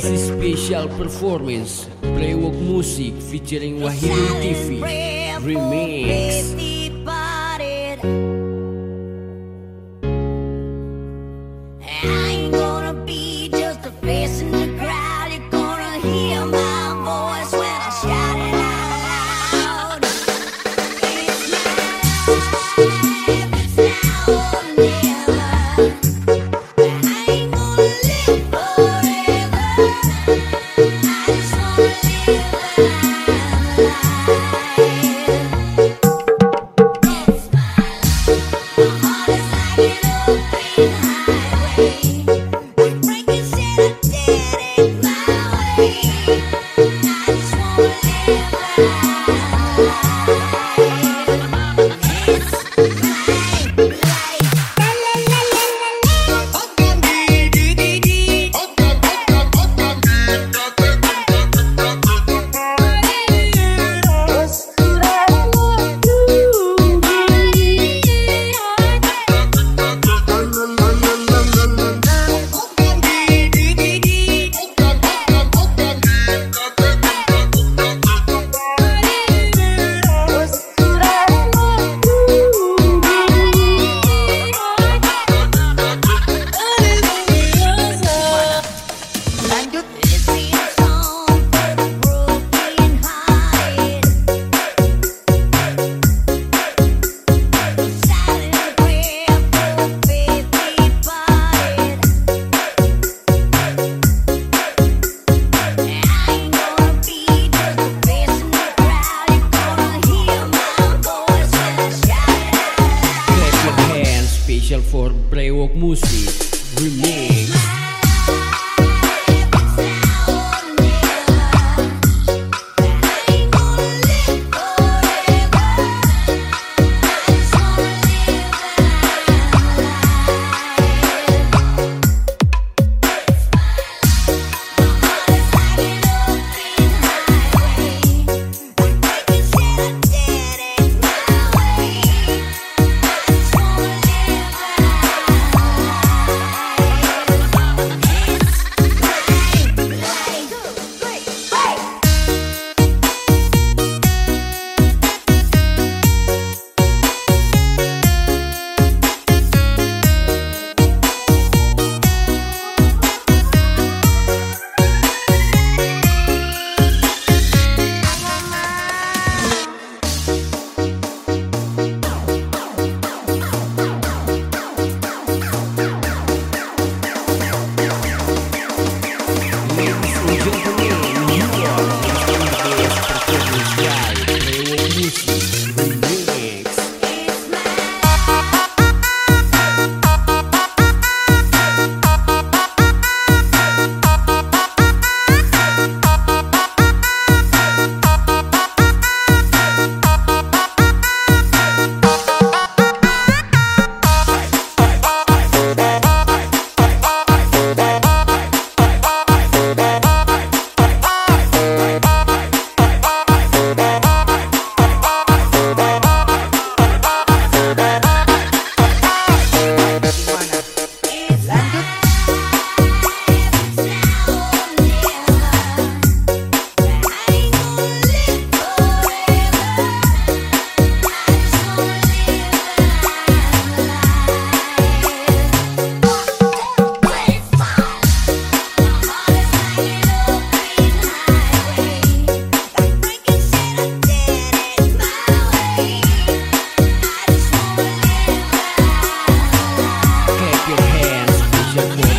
Special performance Playwalk Music featuring Wahyu TV Remix Walk Music Remix. Yo